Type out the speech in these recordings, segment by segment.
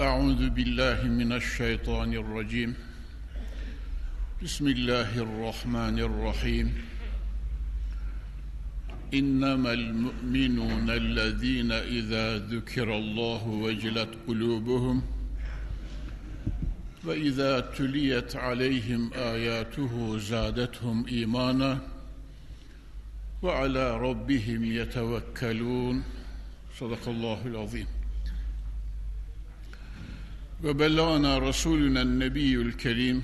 أعوذ بالله من الشيطان الرجيم. بسم الله الرحمن الرحيم. إنما المؤمنون الذين إذا ذكر الله وجلت قلوبهم وإذا تليت عليهم آياته زادتهم إيمانا وعلى ربهم يتوكلون. صدق الله العظيم. وبلغنا رسولنا النبي الكريم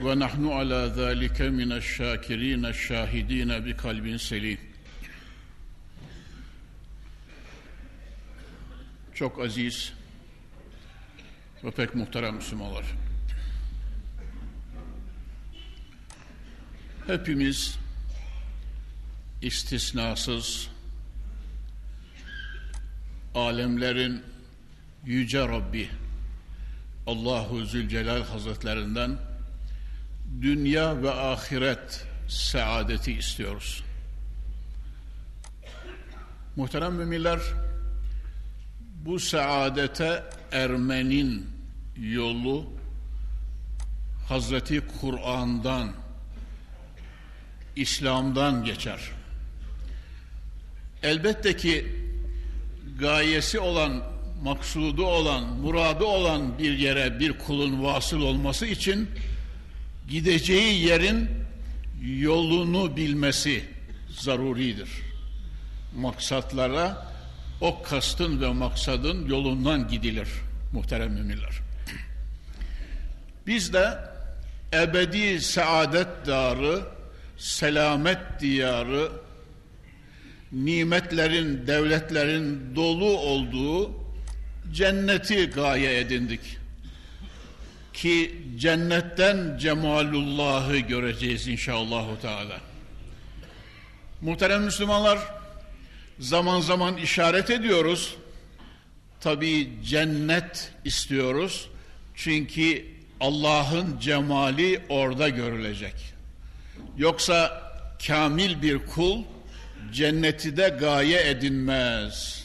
ونحن على ذلك من الشاكرين الشاهدين بقلب selim. Çok aziz ve pek muhterem Müslümanlar. Hepimiz istisnasız alemlerin Yüce Rabbi Allahu Zülcelal Hazretlerinden dünya ve ahiret saadeti istiyoruz. Muhterem müminler, bu saadete ermenin yolu Hazreti Kur'an'dan, İslam'dan geçer. Elbette ki gayesi olan, maksudu olan, muradı olan bir yere bir kulun vasıl olması için gideceği yerin yolunu bilmesi zaruridir. Maksatlara o kastın ve maksadın yolundan gidilir muhterem müminler. Biz de ebedi saadet darı, selamet diyarı, nimetlerin, devletlerin dolu olduğu cenneti gaye edindik ki cennetten cemalullahı göreceğiz inşallahü teala. Muhterem Müslümanlar, zaman zaman işaret ediyoruz. Tabi cennet istiyoruz. Çünkü Allah'ın cemali orada görülecek. Yoksa kamil bir kul cenneti de gaye edinmez.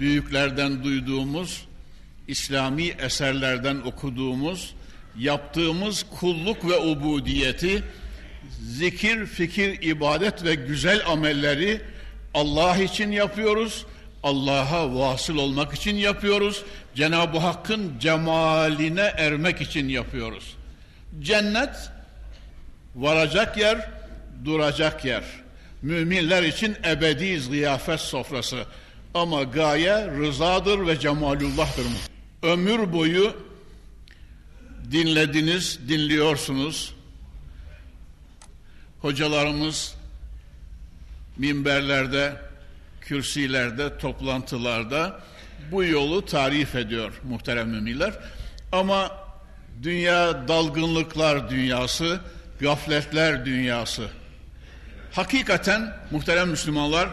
Büyüklerden duyduğumuz İslami eserlerden okuduğumuz, yaptığımız kulluk ve ubudiyeti, zikir, fikir, ibadet ve güzel amelleri Allah için yapıyoruz. Allah'a vasıl olmak için yapıyoruz. Cenab-ı Hakk'ın cemaline ermek için yapıyoruz. Cennet varacak yer, duracak yer. Müminler için ebedi ziyafet sofrası. Ama gaye rızadır ve cemalullah'tır ömür boyu dinlediniz, dinliyorsunuz. Hocalarımız minberlerde, kürsilerde, toplantılarda bu yolu tarif ediyor muhterem müminler. Ama dünya dalgınlıklar dünyası, gafletler dünyası. Hakikaten muhterem Müslümanlar,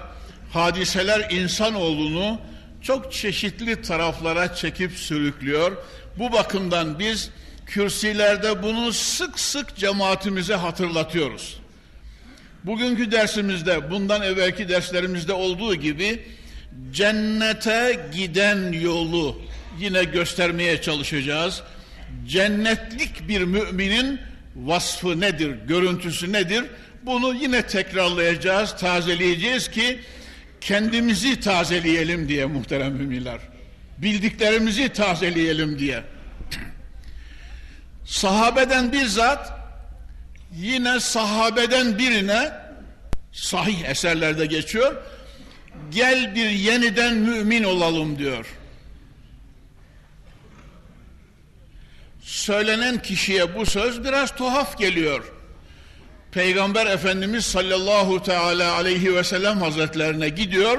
hadiseler insanoğlunu çok çeşitli taraflara çekip sürüklüyor. Bu bakımdan biz kürsilerde bunu sık sık cemaatimize hatırlatıyoruz. Bugünkü dersimizde bundan evvelki derslerimizde olduğu gibi cennete giden yolu yine göstermeye çalışacağız. Cennetlik bir müminin vasfı nedir, görüntüsü nedir? Bunu yine tekrarlayacağız, tazeleyeceğiz ki kendimizi tazeleyelim diye muhterem müminler. Bildiklerimizi tazeleyelim diye. Sahabeden bizzat yine sahabeden birine sahih eserlerde geçiyor. Gel bir yeniden mümin olalım diyor. Söylenen kişiye bu söz biraz tuhaf geliyor. Peygamber Efendimiz sallallahu teala aleyhi ve sellem hazretlerine gidiyor.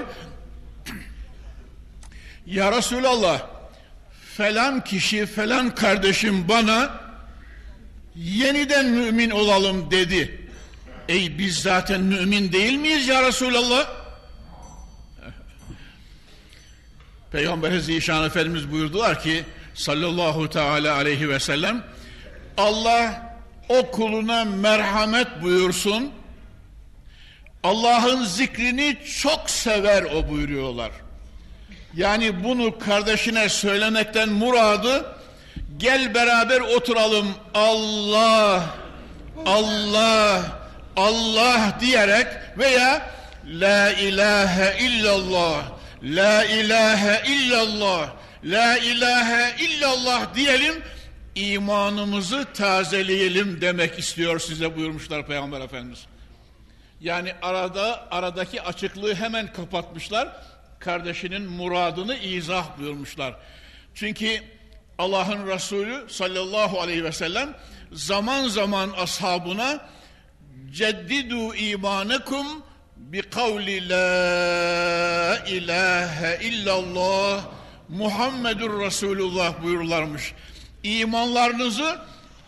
Ya Resulallah falan kişi falan kardeşim bana yeniden mümin olalım dedi. Ey biz zaten mümin değil miyiz ya Resulallah? Peygamber Zişan Efendimiz buyurdular ki sallallahu teala aleyhi ve sellem Allah o kuluna merhamet buyursun. Allah'ın zikrini çok sever o buyuruyorlar. Yani bunu kardeşine söylemekten muradı gel beraber oturalım Allah Allah Allah diyerek veya La ilahe illallah La ilahe illallah La ilahe illallah diyelim imanımızı tazeleyelim demek istiyor size buyurmuşlar Peygamber Efendimiz. Yani arada aradaki açıklığı hemen kapatmışlar. Kardeşinin muradını izah buyurmuşlar. Çünkü Allah'ın Resulü sallallahu aleyhi ve sellem zaman zaman ashabına ceddidu imanekum bi kavli la ilahe illallah Muhammedur Resulullah buyururlarmış. İmanlarınızı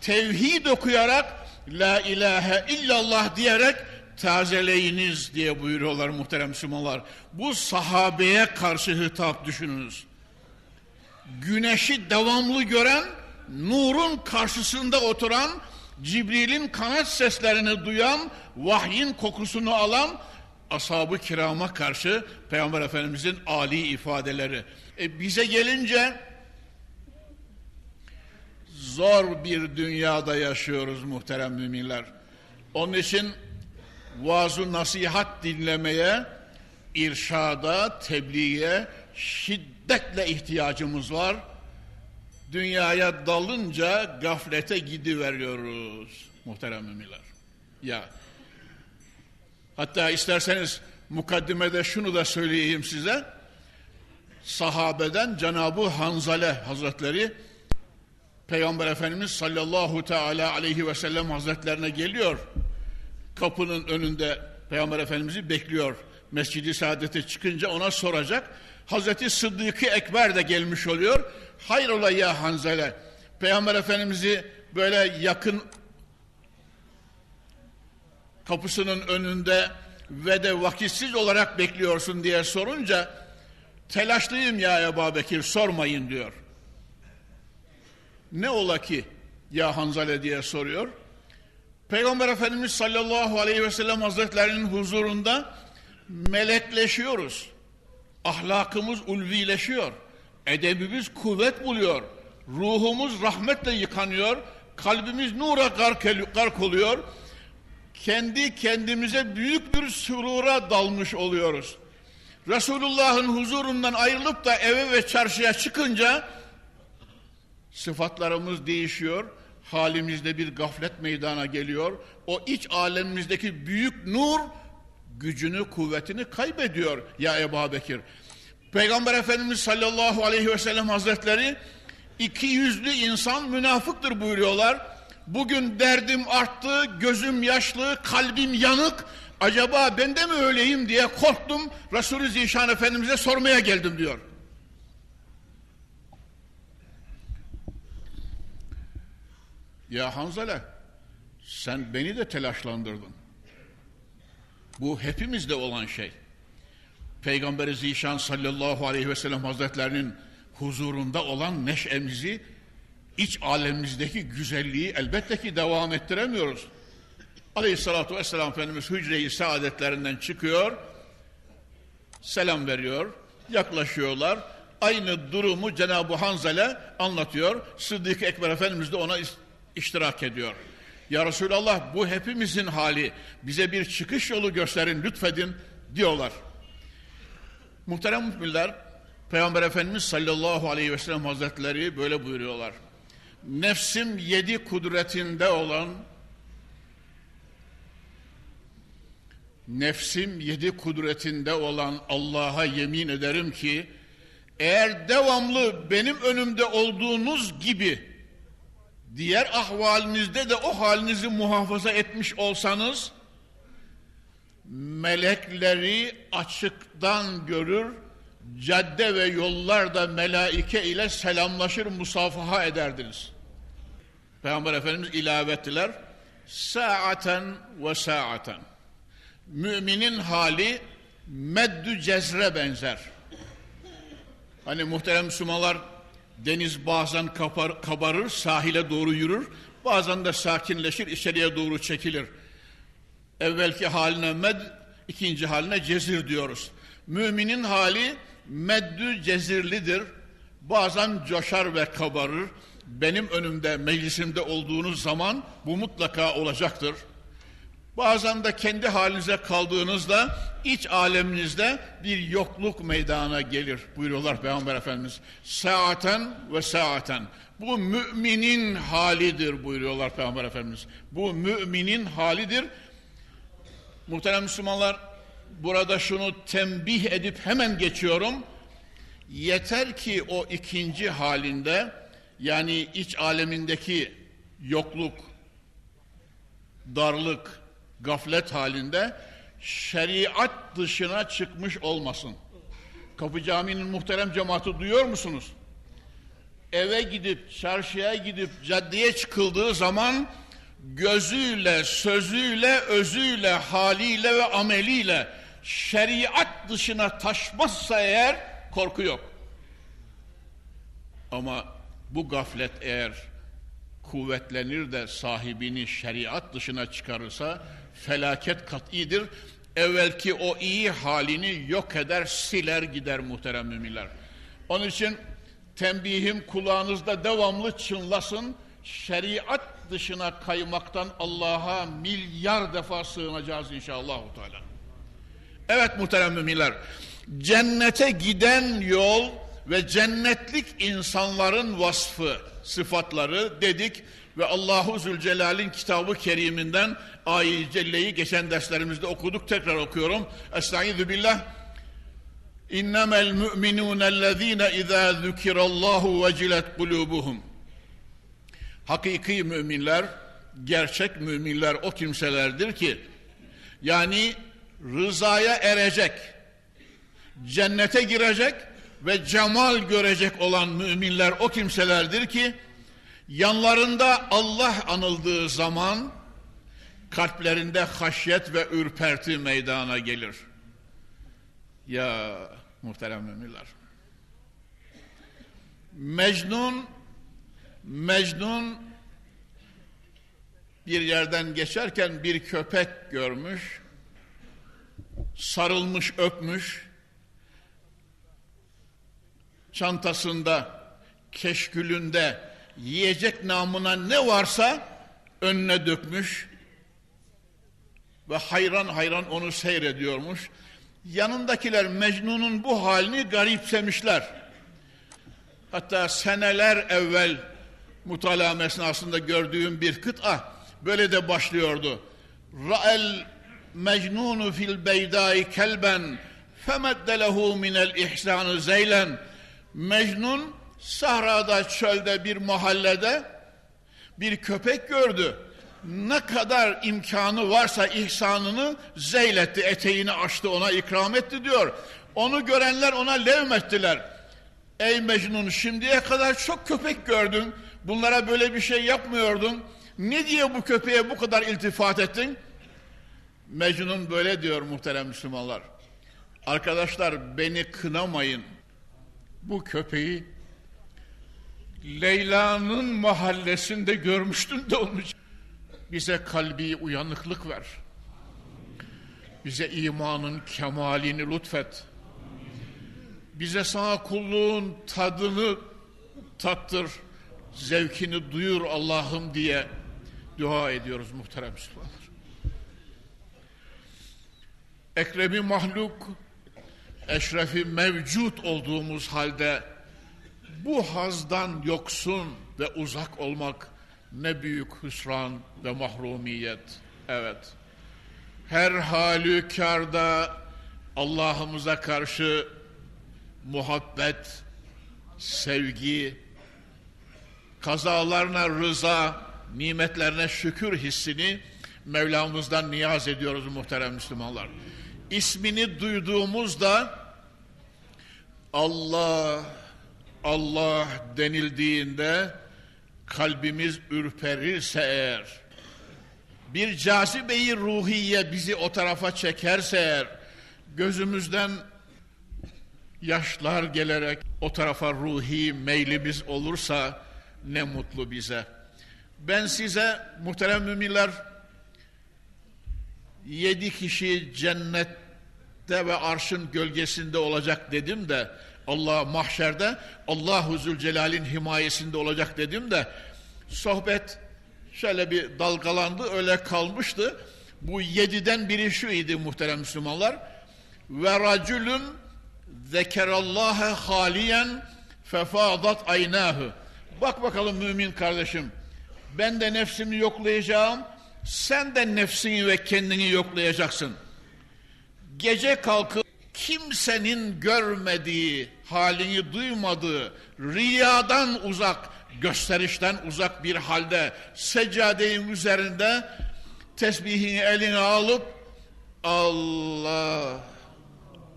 tevhid okuyarak la ilahe illallah diyerek tazeleyiniz diye buyuruyorlar muhterem Müslümanlar. Bu sahabeye karşı hitap düşününüz. Güneşi devamlı gören, nurun karşısında oturan, Cibril'in kanat seslerini duyan, vahyin kokusunu alan ashab-ı kirama karşı Peygamber Efendimizin ali ifadeleri. E bize gelince zor bir dünyada yaşıyoruz muhterem müminler. Onun için vaaz nasihat dinlemeye, irşada, tebliğe şiddetle ihtiyacımız var. Dünyaya dalınca gaflete gidiveriyoruz muhterem müminler. Ya hatta isterseniz mukaddimede şunu da söyleyeyim size. Sahabeden Cenab-ı Hanzale Hazretleri Peygamber Efendimiz sallallahu teala aleyhi ve sellem hazretlerine geliyor. Kapının önünde Peygamber Efendimiz'i bekliyor. Mescidi Saadet'e çıkınca ona soracak. Hazreti Sıddık-ı Ekber de gelmiş oluyor. Hayrola ya Hanzale. Peygamber Efendimiz'i böyle yakın kapısının önünde ve de vakitsiz olarak bekliyorsun diye sorunca telaşlıyım ya Ebu Bekir sormayın diyor. Ne ola ki ya Hanzale diye soruyor. Peygamber Efendimiz sallallahu aleyhi ve sellem hazretlerinin huzurunda melekleşiyoruz. Ahlakımız ulvileşiyor. Edebimiz kuvvet buluyor. Ruhumuz rahmetle yıkanıyor. Kalbimiz nura gark, oluyor. Kendi kendimize büyük bir surura dalmış oluyoruz. Resulullah'ın huzurundan ayrılıp da eve ve çarşıya çıkınca sıfatlarımız değişiyor. Halimizde bir gaflet meydana geliyor. O iç alemimizdeki büyük nur gücünü, kuvvetini kaybediyor ya Ebu Bekir. Peygamber Efendimiz sallallahu aleyhi ve sellem hazretleri iki yüzlü insan münafıktır buyuruyorlar. Bugün derdim arttı, gözüm yaşlı, kalbim yanık. Acaba ben de mi öyleyim diye korktum. Resulü Zişan Efendimiz'e sormaya geldim diyor. Ya Hanzale sen beni de telaşlandırdın. Bu hepimizde olan şey. Peygamber-i Zişan sallallahu aleyhi ve sellem hazretlerinin huzurunda olan neşemizi, iç alemimizdeki güzelliği elbette ki devam ettiremiyoruz. Aleyhissalatu vesselam Efendimiz hücre-i saadetlerinden çıkıyor, selam veriyor, yaklaşıyorlar. Aynı durumu Cenab-ı Hanzale anlatıyor. Sıddık Ekber Efendimiz de ona iştirak ediyor. Ya Resulallah bu hepimizin hali. Bize bir çıkış yolu gösterin lütfedin diyorlar. Muhterem müminler Peygamber Efendimiz sallallahu aleyhi ve sellem hazretleri böyle buyuruyorlar. Nefsim yedi kudretinde olan nefsim yedi kudretinde olan Allah'a yemin ederim ki eğer devamlı benim önümde olduğunuz gibi diğer ahvalinizde de o halinizi muhafaza etmiş olsanız melekleri açıktan görür, cadde ve yollarda melaike ile selamlaşır, musafaha ederdiniz. Peygamber Efendimiz ilave. Saaten ve saaten. Müminin hali meddü cezre benzer. Hani muhterem Müslümanlar deniz bazen kapar, kabarır, sahile doğru yürür. Bazen de sakinleşir, içeriye doğru çekilir. Evvelki haline med, ikinci haline cezir diyoruz. Müminin hali meddü cezirlidir. Bazen coşar ve kabarır. Benim önümde, meclisimde olduğunuz zaman bu mutlaka olacaktır. Bazen de kendi halinize kaldığınızda iç aleminizde bir yokluk meydana gelir buyuruyorlar Peygamber Efendimiz. Saaten ve saaten. Bu müminin halidir buyuruyorlar Peygamber Efendimiz. Bu müminin halidir. Muhterem Müslümanlar burada şunu tembih edip hemen geçiyorum. Yeter ki o ikinci halinde yani iç alemindeki yokluk, darlık, gaflet halinde şeriat dışına çıkmış olmasın. Kapı Camii'nin muhterem cemaati duyuyor musunuz? Eve gidip, çarşıya gidip, caddeye çıkıldığı zaman gözüyle, sözüyle, özüyle, haliyle ve ameliyle şeriat dışına taşmazsa eğer korku yok. Ama bu gaflet eğer kuvvetlenir de sahibini şeriat dışına çıkarırsa felaket kat'idir. Evvelki o iyi halini yok eder, siler gider muhterem müminler. Onun için tembihim kulağınızda devamlı çınlasın. Şeriat dışına kaymaktan Allah'a milyar defa sığınacağız inşallah. Evet muhterem müminler. Cennete giden yol ve cennetlik insanların vasfı, sıfatları dedik ve Allahu Zülcelal'in kitabı keriminden ayet celleyi geçen derslerimizde okuduk tekrar okuyorum. Estaizu billah. İnnemel mu'minûnellezîne izâ zükirallâhu vecilet kulûbuhum. Hakiki müminler, gerçek müminler o kimselerdir ki yani rızaya erecek, cennete girecek ve cemal görecek olan müminler o kimselerdir ki yanlarında Allah anıldığı zaman kalplerinde haşyet ve ürperti meydana gelir. Ya muhterem müminler. Mecnun Mecnun bir yerden geçerken bir köpek görmüş. Sarılmış, öpmüş. Çantasında, keşkülünde yiyecek namına ne varsa önüne dökmüş ve hayran hayran onu seyrediyormuş. Yanındakiler Mecnun'un bu halini garipsemişler. Hatta seneler evvel mutala esnasında gördüğüm bir kıta böyle de başlıyordu. Ra'el mecnunu fil beydai kelben femedde lehu minel ihsanı zeylen Mecnun sahrada çölde bir mahallede bir köpek gördü ne kadar imkanı varsa ihsanını zeyletti, eteğini açtı, ona ikram etti diyor. Onu görenler ona levmettiler. Ey Mecnun şimdiye kadar çok köpek gördün, bunlara böyle bir şey yapmıyordun. Ne diye bu köpeğe bu kadar iltifat ettin? Mecnun böyle diyor muhterem Müslümanlar. Arkadaşlar beni kınamayın. Bu köpeği Leyla'nın mahallesinde görmüştüm de için. Bize kalbi uyanıklık ver. Bize imanın kemalini lütfet. Bize sana kulluğun tadını tattır. Zevkini duyur Allah'ım diye dua ediyoruz muhterem Müslümanlar. Ekremi mahluk, eşrefi mevcut olduğumuz halde bu hazdan yoksun ve uzak olmak ne büyük hüsran ve mahrumiyet. Evet. Her halükarda Allah'ımıza karşı muhabbet, sevgi, kazalarına rıza, nimetlerine şükür hissini Mevlamızdan niyaz ediyoruz muhterem Müslümanlar. İsmini duyduğumuzda Allah, Allah denildiğinde kalbimiz ürperirse eğer, bir cazibeyi ruhiye bizi o tarafa çekerse eğer, gözümüzden yaşlar gelerek o tarafa ruhi meylimiz olursa ne mutlu bize. Ben size muhterem müminler yedi kişi cennette ve arşın gölgesinde olacak dedim de Allah mahşerde Allah Zülcelal'in himayesinde olacak dedim de sohbet şöyle bir dalgalandı öyle kalmıştı. Bu yediden biri şu idi muhterem Müslümanlar. Ve racülün zekerallâhe haliyen fefadat aynâhu. Bak bakalım mümin kardeşim. Ben de nefsimi yoklayacağım. Sen de nefsini ve kendini yoklayacaksın. Gece kalkıp kimsenin görmediği, halini duymadığı, riyadan uzak, gösterişten uzak bir halde seccadeyin üzerinde tesbihini eline alıp Allah,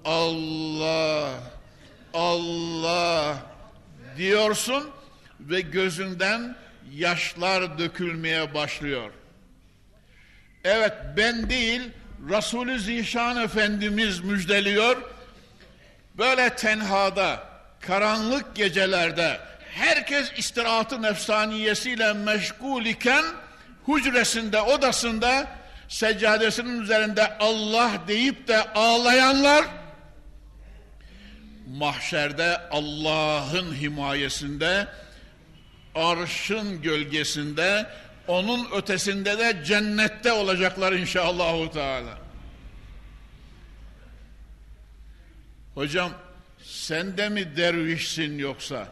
Allah, Allah diyorsun ve gözünden yaşlar dökülmeye başlıyor. Evet ben değil Resulü Zişan Efendimiz müjdeliyor. Böyle tenhada, karanlık gecelerde herkes istirahatı nefsaniyesiyle meşgul iken hücresinde, odasında seccadesinin üzerinde Allah deyip de ağlayanlar mahşerde Allah'ın himayesinde arşın gölgesinde onun ötesinde de cennette olacaklar inşallahü teala. Hocam sen de mi dervişsin yoksa?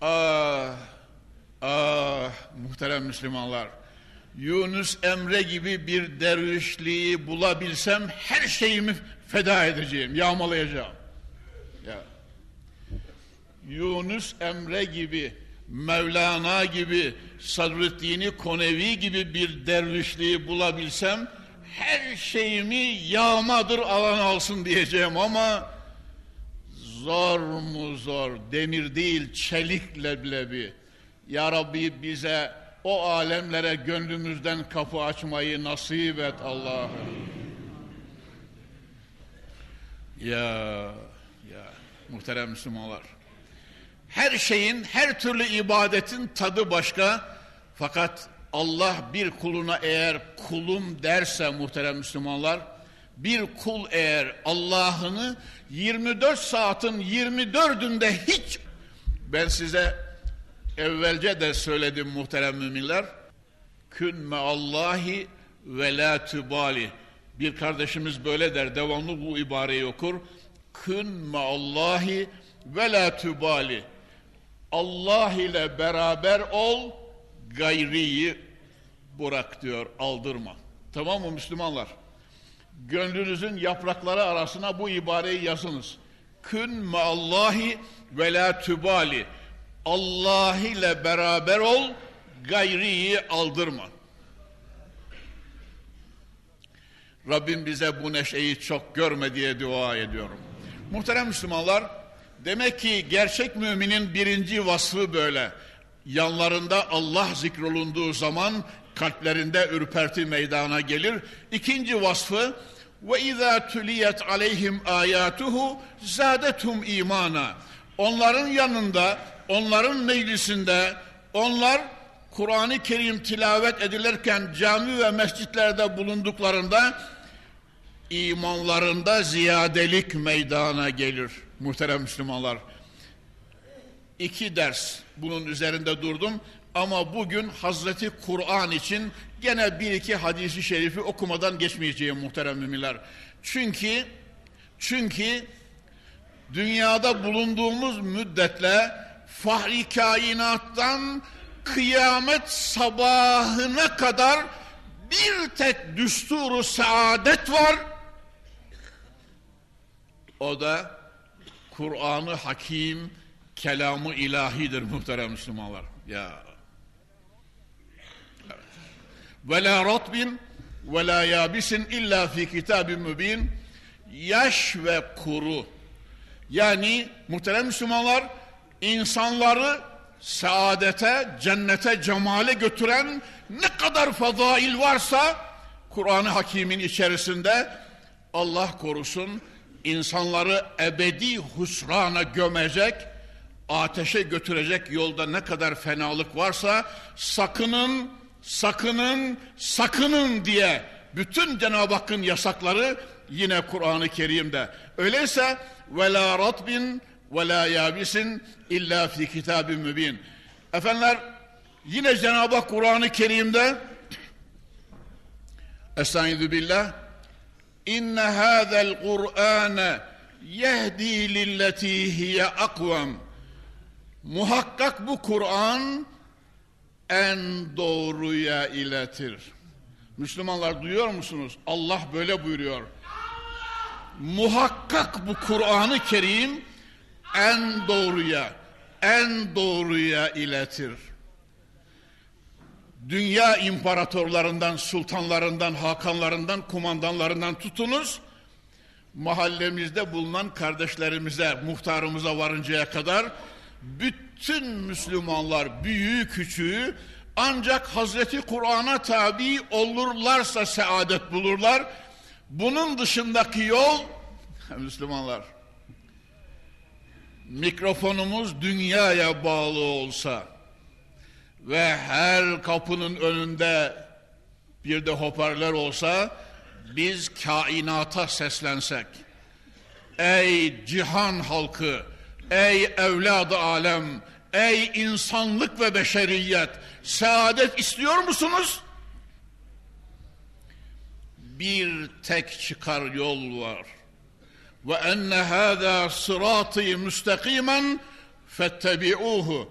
Ah, ah muhterem Müslümanlar. Yunus Emre gibi bir dervişliği bulabilsem her şeyimi feda edeceğim, yağmalayacağım. Ya. Yunus Emre gibi, Mevlana gibi, Sadrüddin Konevi gibi bir dervişliği bulabilsem her şeyimi yağmadır alan alsın diyeceğim ama zor mu zor, demir değil çelik leblebi. Ya Rabbi bize o alemlere gönlümüzden kapı açmayı nasip et Allah'ım. Ya, ya muhterem Müslümanlar. Her şeyin, her türlü ibadetin tadı başka. Fakat Allah bir kuluna eğer kulum derse muhterem Müslümanlar, bir kul eğer Allah'ını 24 saatin 24'ünde hiç ben size evvelce de söyledim muhterem müminler kün Allahi ve la tübali. Bir kardeşimiz böyle der devamlı bu ibareyi okur. Kün Allahi ve la tübali Allah ile beraber ol, gayriyi bırak diyor, aldırma. Tamam mı Müslümanlar? Gönlünüzün yaprakları arasına bu ibareyi yazınız. Kün me Allahi ve la tübali. Allah ile beraber ol, gayriyi aldırma. Rabbim bize bu neşeyi çok görme diye dua ediyorum. Muhterem Müslümanlar, Demek ki gerçek müminin birinci vasfı böyle. Yanlarında Allah zikrolunduğu zaman kalplerinde ürperti meydana gelir. İkinci vasfı ve izâ tüliyet aleyhim âyâtuhu zâdetum imana. Onların yanında, onların meclisinde, onlar Kur'an-ı Kerim tilavet edilirken cami ve mescitlerde bulunduklarında imanlarında ziyadelik meydana gelir muhterem Müslümanlar. İki ders bunun üzerinde durdum ama bugün Hazreti Kur'an için gene bir iki hadisi şerifi okumadan geçmeyeceğim muhterem müminler. Çünkü çünkü dünyada bulunduğumuz müddetle fahri kainattan kıyamet sabahına kadar bir tek düsturu saadet var. O da Kur'an-ı Hakim kelamı ilahidir muhterem Müslümanlar. Ya. Ve la ratbin ve la yabisin illa fi kitabin mübin. yaş ve kuru. Yani muhterem Müslümanlar insanları saadete, cennete, cemale götüren ne kadar fadail varsa Kur'an-ı Hakim'in içerisinde Allah korusun insanları ebedi husrana gömecek, ateşe götürecek yolda ne kadar fenalık varsa sakının, sakının, sakının diye bütün Cenab-ı Hakk'ın yasakları yine Kur'an-ı Kerim'de. Öyleyse ratbin ve la yabisin illa fi kitabin mübin. Efendiler yine Cenab-ı Hak Kur'an-ı Kerim'de Estaizu billah İnne hâzel Kur'âne yehdi lilleti hiye akvam Muhakkak bu Kur'an en doğruya iletir. Müslümanlar duyuyor musunuz? Allah böyle buyuruyor. Muhakkak bu Kur'an-ı Kerim en doğruya, en doğruya iletir. Dünya imparatorlarından, sultanlarından, hakanlarından, kumandanlarından tutunuz, mahallemizde bulunan kardeşlerimize, muhtarımıza varıncaya kadar bütün Müslümanlar büyüğü küçüğü ancak Hazreti Kur'an'a tabi olurlarsa saadet bulurlar. Bunun dışındaki yol Müslümanlar mikrofonumuz dünyaya bağlı olsa ve her kapının önünde bir de hoparlör olsa biz kainata seslensek ey cihan halkı ey evladı alem ey insanlık ve beşeriyet saadet istiyor musunuz? Bir tek çıkar yol var ve enne hâzâ sırâtî müstakimen fettebi'ûhu.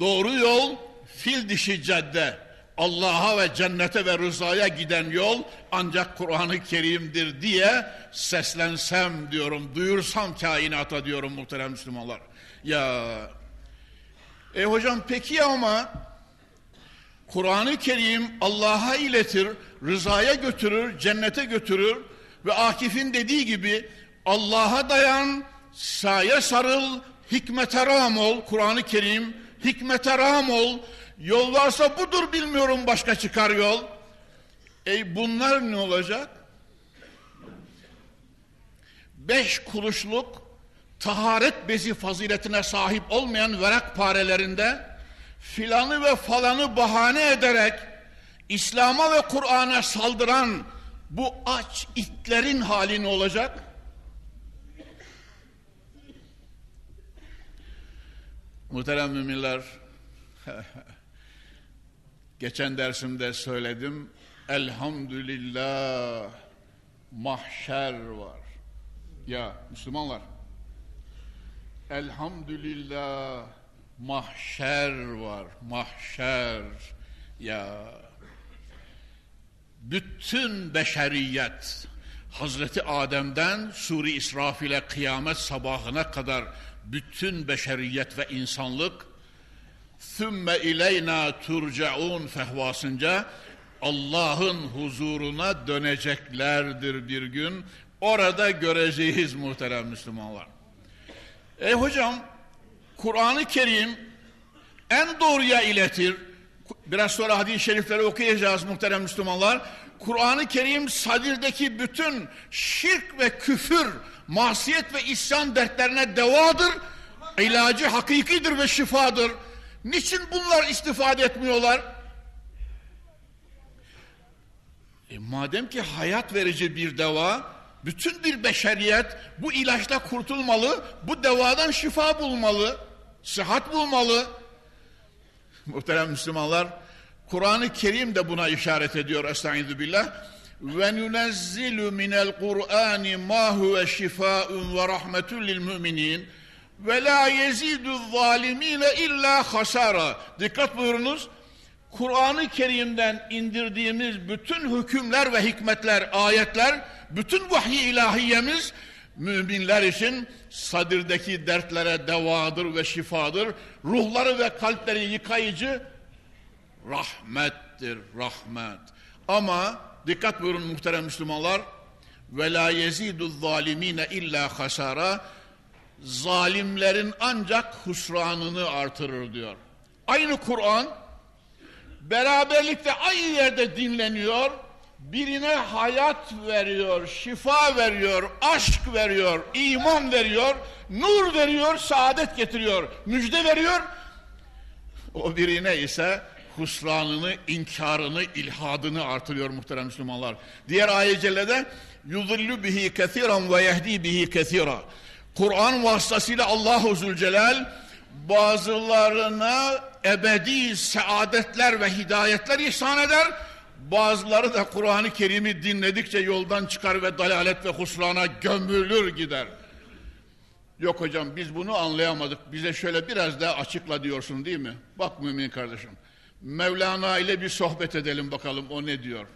Doğru yol fil dişi cadde. Allah'a ve cennete ve rızaya giden yol ancak Kur'an-ı Kerim'dir diye seslensem diyorum, duyursam kainata diyorum muhterem Müslümanlar. Ya e hocam peki ama Kur'an-ı Kerim Allah'a iletir, rızaya götürür, cennete götürür ve Akif'in dediği gibi Allah'a dayan, saye sarıl, hikmete ram ol, Kur'an-ı Kerim, hikmete ram ol, yol varsa budur bilmiyorum başka çıkar yol. Ey bunlar ne olacak? Beş kuruşluk taharet bezi faziletine sahip olmayan verak parelerinde filanı ve falanı bahane ederek İslam'a ve Kur'an'a saldıran bu aç itlerin hali ne olacak? Muhterem müminler, geçen dersimde söyledim, elhamdülillah mahşer var. Ya Müslümanlar, elhamdülillah mahşer var, mahşer. Ya bütün beşeriyet, Hazreti Adem'den Suri İsrafil'e kıyamet sabahına kadar bütün beşeriyet ve insanlık Sümme ileyna turcaun fehvasınca Allah'ın huzuruna döneceklerdir bir gün. Orada göreceğiz muhterem Müslümanlar. E hocam Kur'an-ı Kerim en doğruya iletir. Biraz sonra hadis-i şerifleri okuyacağız muhterem Müslümanlar. Kur'an-ı Kerim sadirdeki bütün şirk ve küfür, masiyet ve isyan dertlerine devadır. İlacı hakikidir ve şifadır. Niçin bunlar istifade etmiyorlar? E madem ki hayat verici bir deva, bütün bir beşeriyet bu ilaçla kurtulmalı, bu devadan şifa bulmalı, sıhhat bulmalı. Muhterem Müslümanlar, Kur'an-ı Kerim de buna işaret ediyor. Estaizu billah ve nunezzilu minel Kur'ani ma huve şifaun ve rahmetun lil müminin ve la yezidu zalimine illa hasara. Dikkat buyurunuz. Kur'an-ı Kerim'den indirdiğimiz bütün hükümler ve hikmetler, ayetler, bütün vahiy ilahiyemiz müminler için sadirdeki dertlere devadır ve şifadır. Ruhları ve kalpleri yıkayıcı rahmettir, rahmet. Ama Dikkat buyurun muhterem Müslümanlar. ve la yezidu zalimine illa hasara zalimlerin ancak husranını artırır diyor. Aynı Kur'an beraberlikte aynı yerde dinleniyor. Birine hayat veriyor, şifa veriyor, aşk veriyor, iman veriyor, nur veriyor, saadet getiriyor, müjde veriyor. O birine ise husranını, inkarını, ilhadını artırıyor muhterem Müslümanlar. Diğer ayet cellede yudillu bihi kesiran ve yehdi bihi kesira. Kur'an vasıtasıyla Allahu Zülcelal bazılarına ebedi saadetler ve hidayetler ihsan eder. Bazıları da Kur'an-ı Kerim'i dinledikçe yoldan çıkar ve dalalet ve husrana gömülür gider. Yok hocam biz bunu anlayamadık. Bize şöyle biraz daha açıkla diyorsun değil mi? Bak mümin kardeşim. Mevlana ile bir sohbet edelim bakalım o ne diyor.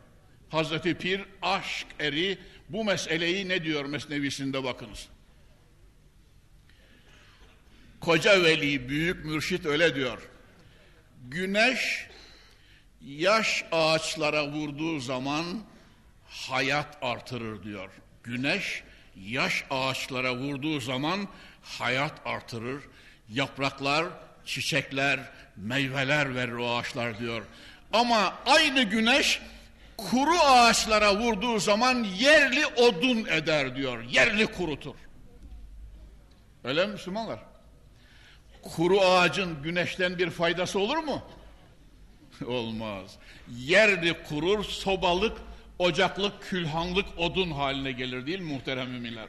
Hazreti Pir aşk eri bu meseleyi ne diyor mesnevisinde bakınız. Koca veli büyük mürşit öyle diyor. Güneş yaş ağaçlara vurduğu zaman hayat artırır diyor. Güneş yaş ağaçlara vurduğu zaman hayat artırır. Yapraklar, çiçekler, meyveler verir o ağaçlar diyor. Ama aynı güneş kuru ağaçlara vurduğu zaman yerli odun eder diyor. Yerli kurutur. Öyle mi Müslümanlar? Kuru ağacın güneşten bir faydası olur mu? Olmaz. Yerli kurur, sobalık, ocaklık, külhanlık odun haline gelir değil mi muhterem müminler?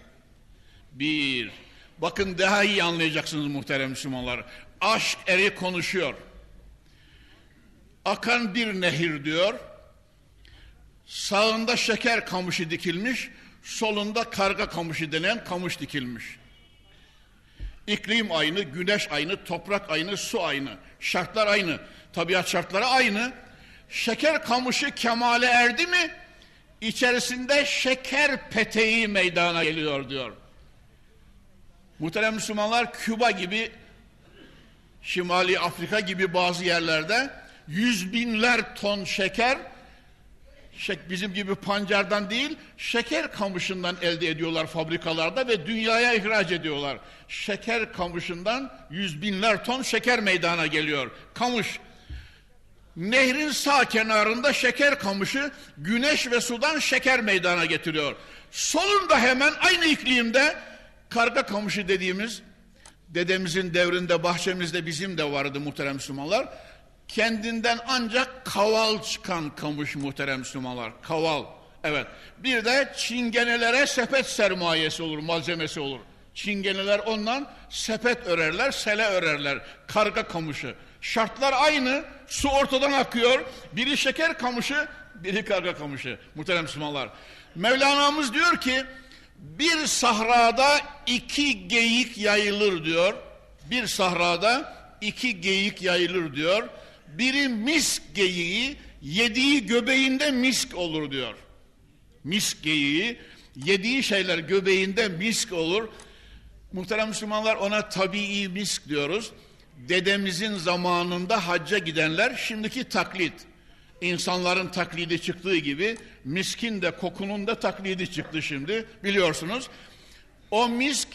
Bir, bakın daha iyi anlayacaksınız muhterem Müslümanlar. Aşk eri konuşuyor. Akan bir nehir diyor. Sağında şeker kamışı dikilmiş, solunda karga kamışı denen kamış dikilmiş. İklim aynı, güneş aynı, toprak aynı, su aynı. Şartlar aynı. Tabiat şartları aynı. Şeker kamışı kemale erdi mi içerisinde şeker peteği meydana geliyor diyor. Muhterem Müslümanlar Küba gibi Şimali Afrika gibi bazı yerlerde yüz binler ton şeker şek bizim gibi pancardan değil şeker kamışından elde ediyorlar fabrikalarda ve dünyaya ihraç ediyorlar. Şeker kamışından yüz binler ton şeker meydana geliyor. Kamış Nehrin sağ kenarında şeker kamışı güneş ve sudan şeker meydana getiriyor. Solunda hemen aynı iklimde karga kamışı dediğimiz dedemizin devrinde bahçemizde bizim de vardı muhterem Müslümanlar. Kendinden ancak kaval çıkan kamış muhterem Müslümanlar. Kaval. Evet. Bir de çingenelere sepet sermayesi olur, malzemesi olur. Çingeneler ondan sepet örerler, sele örerler. Karga kamışı. Şartlar aynı. Su ortadan akıyor. Biri şeker kamışı, biri karga kamışı. Muhterem Müslümanlar. Mevlana'mız diyor ki bir sahrada iki geyik yayılır diyor. Bir sahrada iki geyik yayılır diyor. Biri misk geyiği, yediği göbeğinde misk olur diyor. Misk geyiği, yediği şeyler göbeğinde misk olur. Muhterem Müslümanlar ona tabii misk diyoruz dedemizin zamanında hacca gidenler şimdiki taklit. İnsanların taklidi çıktığı gibi miskin de kokunun da taklidi çıktı şimdi biliyorsunuz. O misk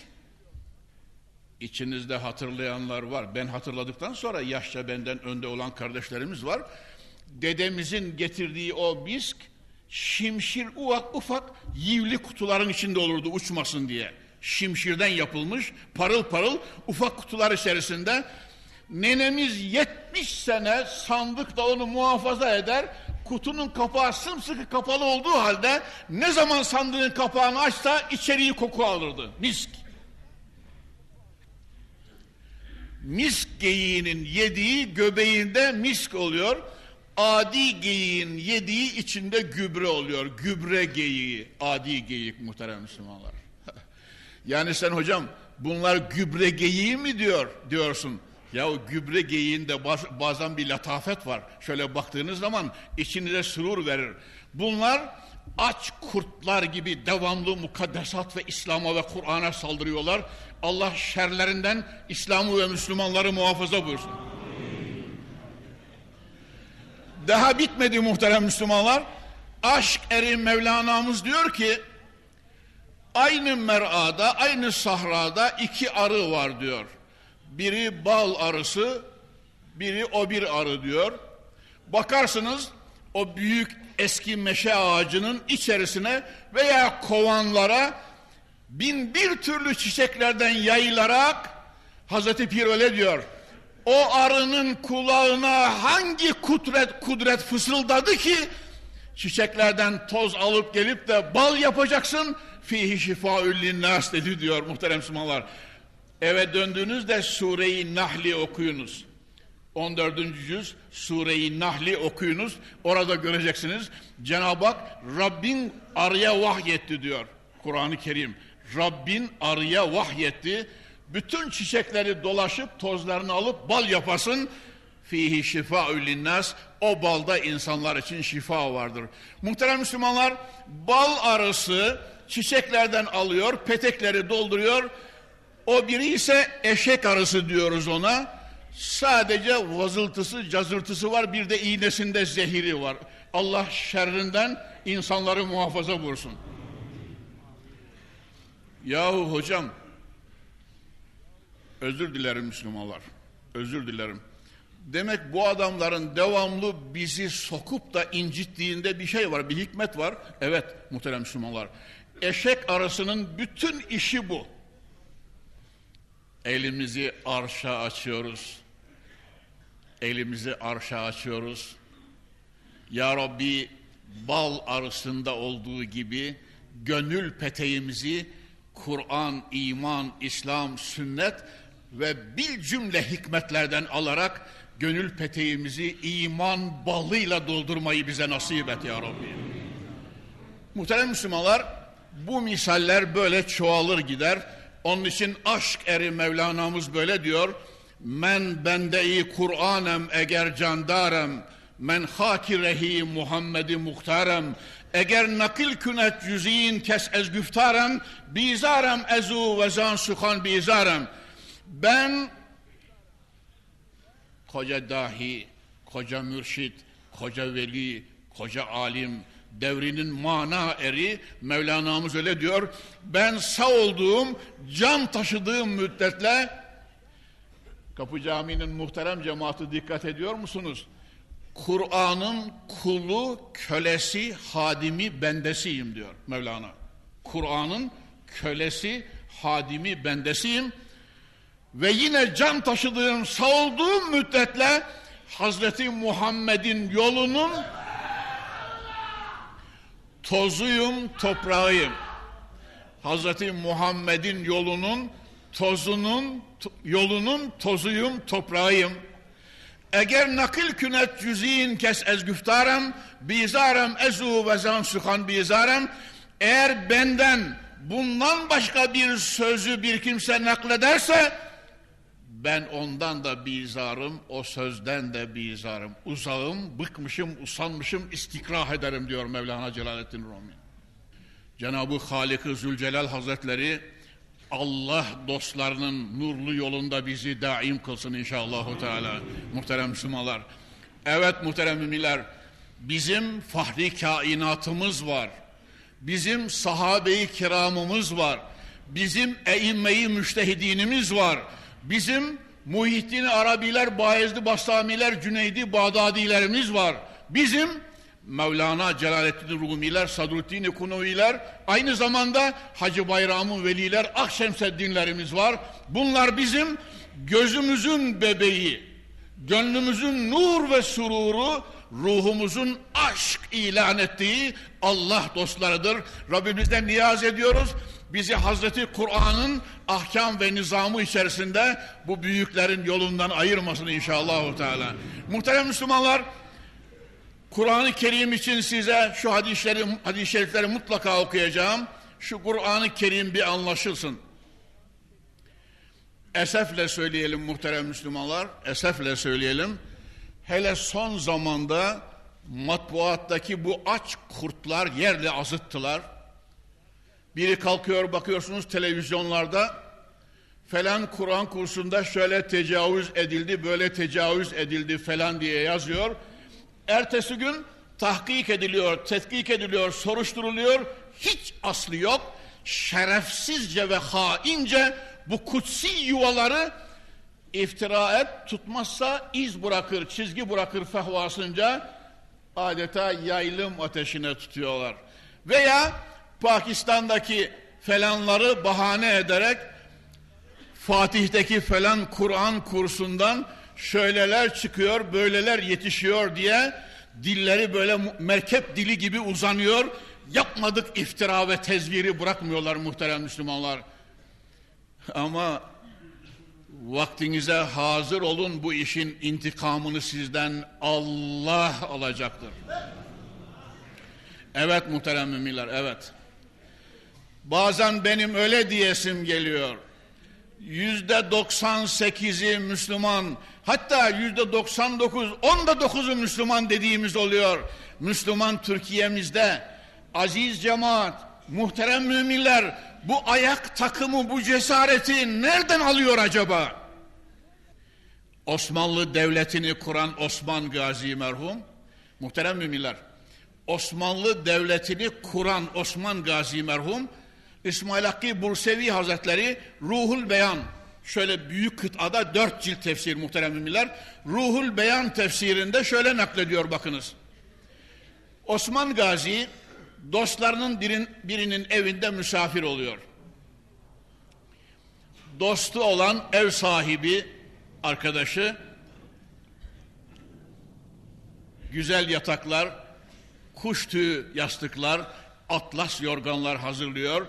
içinizde hatırlayanlar var. Ben hatırladıktan sonra yaşça benden önde olan kardeşlerimiz var. Dedemizin getirdiği o misk şimşir ufak ufak yivli kutuların içinde olurdu uçmasın diye. Şimşirden yapılmış parıl parıl ufak kutular içerisinde Nenemiz 70 sene sandıkta onu muhafaza eder. Kutunun kapağı sımsıkı kapalı olduğu halde ne zaman sandığın kapağını açsa içeriği koku alırdı. Misk. Misk geyiğinin yediği göbeğinde misk oluyor. Adi geyiğin yediği içinde gübre oluyor. Gübre geyiği, adi geyik muhterem Müslümanlar. yani sen hocam bunlar gübre geyiği mi diyor diyorsun. Ya o gübre geyiğinde bazen bir latafet var. Şöyle baktığınız zaman içinize sürur verir. Bunlar aç kurtlar gibi devamlı mukaddesat ve İslam'a ve Kur'an'a saldırıyorlar. Allah şerlerinden İslam'ı ve Müslümanları muhafaza buyursun. Daha bitmedi muhterem Müslümanlar. Aşk eri Mevlana'mız diyor ki Aynı merada, aynı sahrada iki arı var diyor. Biri bal arısı, biri o bir arı diyor. Bakarsınız o büyük eski meşe ağacının içerisine veya kovanlara bin bir türlü çiçeklerden yayılarak Hazreti Pir öyle diyor. O arının kulağına hangi kudret kudret fısıldadı ki çiçeklerden toz alıp gelip de bal yapacaksın fihi şifaül linnas dedi diyor muhterem Müslümanlar. Eve döndüğünüzde Sure-i Nahli okuyunuz. 14. yüz Sure-i Nahli okuyunuz. Orada göreceksiniz. Cenab-ı Hak Rabbin arıya vahyetti diyor. Kur'an-ı Kerim. Rabbin arıya vahyetti. Bütün çiçekleri dolaşıp tozlarını alıp bal yapasın. Fihi şifaül linnas. O balda insanlar için şifa vardır. Muhterem Müslümanlar bal arısı çiçeklerden alıyor, petekleri dolduruyor. O biri ise eşek arısı diyoruz ona. Sadece vazıltısı, cazırtısı var. Bir de iğnesinde zehiri var. Allah şerrinden insanları muhafaza buyursun. Yahu hocam özür dilerim Müslümanlar. Özür dilerim. Demek bu adamların devamlı bizi sokup da incittiğinde bir şey var, bir hikmet var. Evet muhterem Müslümanlar. Eşek arasının bütün işi bu. Elimizi arşa açıyoruz. Elimizi arşa açıyoruz. Ya Rabbi bal arasında olduğu gibi gönül peteğimizi Kur'an, iman, İslam, sünnet ve bir cümle hikmetlerden alarak gönül peteğimizi iman balıyla doldurmayı bize nasip et ya Rabbi. Muhterem Müslümanlar bu misaller böyle çoğalır gider. Onun için aşk eri Mevlana'mız böyle diyor. Men bendeyi Kur'anem eğer candarem men hakirehi Muhammed'i muhtarem eğer nakil künet cüziyin kes ez güftarem bizarem ezu ve zan sukan bizarem ben koca dahi, koca mürşit, koca veli, koca alim, devrinin mana eri Mevlana'mız öyle diyor. Ben sağ olduğum, can taşıdığım müddetle Kapı Camii'nin muhterem cemaati dikkat ediyor musunuz? Kur'an'ın kulu, kölesi, hadimi, bendesiyim diyor Mevlana. Kur'an'ın kölesi, hadimi, bendesiyim ve yine can taşıdığım, sağ olduğum müddetle Hazreti Muhammed'in yolunun tozuyum, toprağıyım. Hazreti Muhammed'in yolunun tozunun, yolunun tozuyum, toprağıyım. Eğer nakil künet cüzin kes ez güftarem, bizarem ezu ve zan sukan bizarem, eğer benden bundan başka bir sözü bir kimse naklederse, ben ondan da bizarım, o sözden de bizarım. Uzağım, bıkmışım, usanmışım, istikrah ederim diyor Mevlana Celaleddin Rumi. Cenab-ı Halik-ı Zülcelal Hazretleri Allah dostlarının nurlu yolunda bizi daim kılsın inşallah Teala. Muhterem Müslümanlar. Evet muhterem müminler, bizim fahri kainatımız var. Bizim sahabe-i kiramımız var. Bizim eimmeyi müştehidinimiz var Bizim Muhittin Arabiler, Bayezli Bastamiler, Cüneydi Bağdadilerimiz var. Bizim Mevlana Celaleddin Rumiler, Sadruddin Kunuviler, aynı zamanda Hacı Bayramı Veliler, Akşemseddinlerimiz var. Bunlar bizim gözümüzün bebeği, gönlümüzün nur ve sururu, ruhumuzun aşk ilan ettiği Allah dostlarıdır. Rabbimizden niyaz ediyoruz bizi Hazreti Kur'an'ın ahkam ve nizamı içerisinde bu büyüklerin yolundan ayırmasın inşallah. Muhterem Müslümanlar, Kur'an-ı Kerim için size şu hadisleri, hadis-i şerifleri mutlaka okuyacağım. Şu Kur'an-ı Kerim bir anlaşılsın. Esefle söyleyelim muhterem Müslümanlar, esefle söyleyelim. Hele son zamanda matbuattaki bu aç kurtlar yerle azıttılar biri kalkıyor bakıyorsunuz televizyonlarda falan Kur'an kursunda şöyle tecavüz edildi, böyle tecavüz edildi falan diye yazıyor. Ertesi gün tahkik ediliyor, tetkik ediliyor, soruşturuluyor. Hiç aslı yok. şerefsizce ve haince bu kutsi yuvaları iftira et tutmazsa iz bırakır, çizgi bırakır fehvasınca adeta yaylım ateşine tutuyorlar. Veya Pakistan'daki felanları bahane ederek Fatih'teki falan Kur'an kursundan şöyleler çıkıyor, böyleler yetişiyor diye dilleri böyle merkep dili gibi uzanıyor. Yapmadık iftira ve tezviri bırakmıyorlar muhterem Müslümanlar. Ama vaktinize hazır olun bu işin intikamını sizden Allah alacaktır. Evet muhterem müminler evet. Bazen benim öyle diyesim geliyor. Yüzde 98'i Müslüman hatta yüzde 99 onda dokuzu Müslüman dediğimiz oluyor. Müslüman Türkiye'mizde aziz cemaat muhterem müminler bu ayak takımı bu cesareti nereden alıyor acaba? Osmanlı Devleti'ni kuran Osman Gazi merhum muhterem müminler Osmanlı Devleti'ni kuran Osman Gazi merhum İsmail Hakkı Bursevi Hazretleri Ruhul Beyan şöyle büyük kıtada dört cilt tefsir muhterem müminler Ruhul Beyan tefsirinde şöyle naklediyor bakınız. Osman Gazi dostlarının birin, birinin evinde misafir oluyor. Dostu olan ev sahibi arkadaşı güzel yataklar, kuş tüyü yastıklar, atlas yorganlar hazırlıyor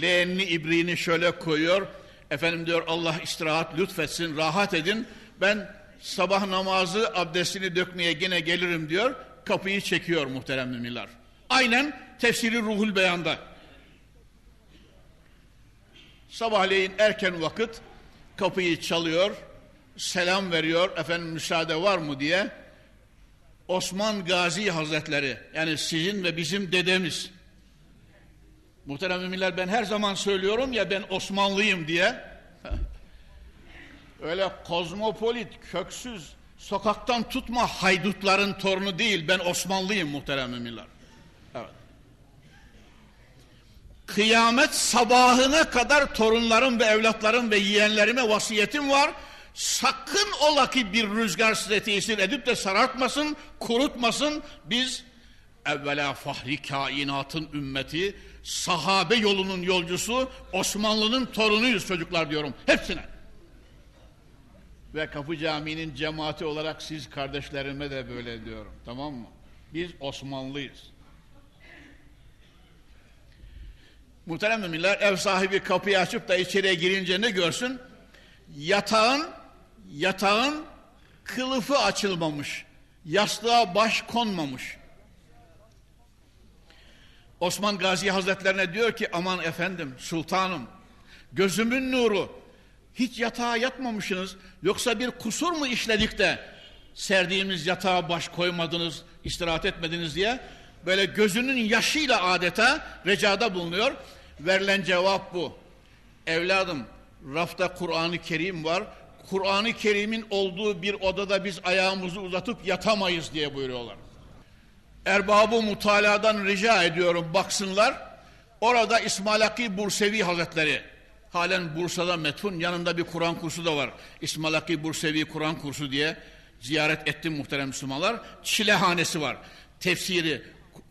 leğenini ibriğini şöyle koyuyor. Efendim diyor Allah istirahat lütfetsin, rahat edin. Ben sabah namazı abdestini dökmeye yine gelirim diyor. Kapıyı çekiyor muhterem müminler. Aynen tefsiri ruhul beyanda. Sabahleyin erken vakit kapıyı çalıyor, selam veriyor, efendim müsaade var mı diye. Osman Gazi Hazretleri, yani sizin ve bizim dedemiz, Muhterem müminler ben her zaman söylüyorum ya ben Osmanlıyım diye. Öyle kozmopolit, köksüz, sokaktan tutma haydutların torunu değil. Ben Osmanlıyım muhterem müminler. Evet. Kıyamet sabahına kadar torunlarım ve evlatlarım ve yeğenlerime vasiyetim var. Sakın ola ki bir rüzgar size tesir edip de sarartmasın, kurutmasın. Biz evvela fahri kainatın ümmeti, sahabe yolunun yolcusu, Osmanlı'nın torunuyuz çocuklar diyorum. Hepsine. Ve Kapı Camii'nin cemaati olarak siz kardeşlerime de böyle diyorum. Tamam mı? Biz Osmanlıyız. Muhterem müminler ev sahibi kapıyı açıp da içeriye girince ne görsün? Yatağın yatağın kılıfı açılmamış. Yastığa baş konmamış. Osman Gazi Hazretlerine diyor ki aman efendim sultanım gözümün nuru hiç yatağa yatmamışsınız yoksa bir kusur mu işledik de serdiğimiz yatağa baş koymadınız istirahat etmediniz diye böyle gözünün yaşıyla adeta recada bulunuyor. Verilen cevap bu. Evladım rafta Kur'an-ı Kerim var. Kur'an-ı Kerim'in olduğu bir odada biz ayağımızı uzatıp yatamayız diye buyuruyorlar erbabı mutaladan rica ediyorum baksınlar. Orada İsmail Hakkı Bursevi Hazretleri halen Bursa'da metfun yanında bir Kur'an kursu da var. İsmail Hakkı Bursevi Kur'an kursu diye ziyaret ettim muhterem Müslümanlar. Çilehanesi var. Tefsiri